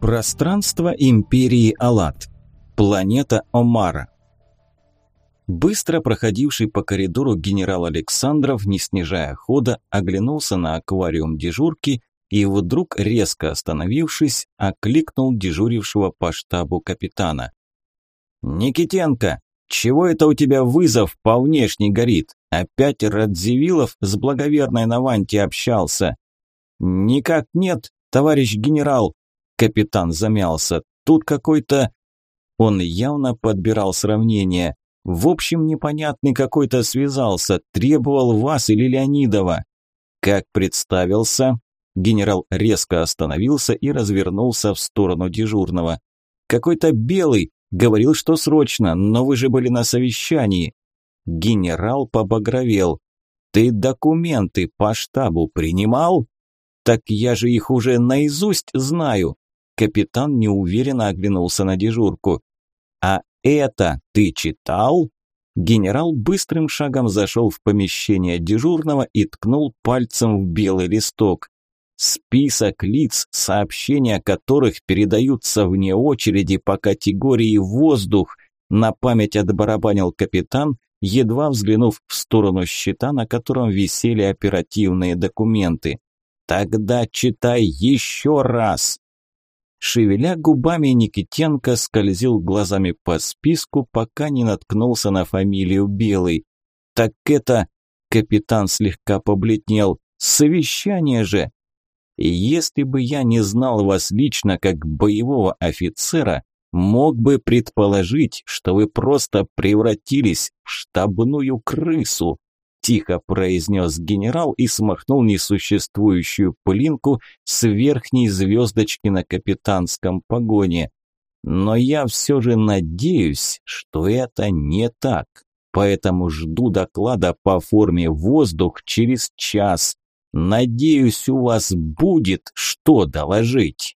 Пространство империи Алат. Планета Омара. Быстро проходивший по коридору генерал Александров, не снижая хода, оглянулся на аквариум дежурки и вдруг, резко остановившись, окликнул дежурившего по штабу капитана. «Никитенко, чего это у тебя вызов по внешней горит? Опять Радзивиллов с благоверной Наванти общался?» «Никак нет, товарищ генерал», – капитан замялся. «Тут какой-то...» Он явно подбирал сравнение. В общем, непонятный какой-то связался, требовал вас или Леонидова. Как представился, генерал резко остановился и развернулся в сторону дежурного. Какой-то белый, говорил, что срочно, но вы же были на совещании. Генерал побагровел. Ты документы по штабу принимал? Так я же их уже наизусть знаю. Капитан неуверенно оглянулся на дежурку. А это ты читал? Генерал быстрым шагом зашел в помещение дежурного и ткнул пальцем в белый листок. Список лиц, сообщения которых передаются вне очереди по категории «воздух», на память отбарабанил капитан, едва взглянув в сторону щита, на котором висели оперативные документы. «Тогда читай еще раз!» Шевеля губами, Никитенко скользил глазами по списку, пока не наткнулся на фамилию Белый. «Так это...» – капитан слегка побледнел. «Совещание же!» «Если бы я не знал вас лично как боевого офицера, мог бы предположить, что вы просто превратились в штабную крысу», тихо произнес генерал и смахнул несуществующую пылинку с верхней звездочки на капитанском погоне. Но я все же надеюсь, что это не так. Поэтому жду доклада по форме воздух через час. Надеюсь, у вас будет что доложить.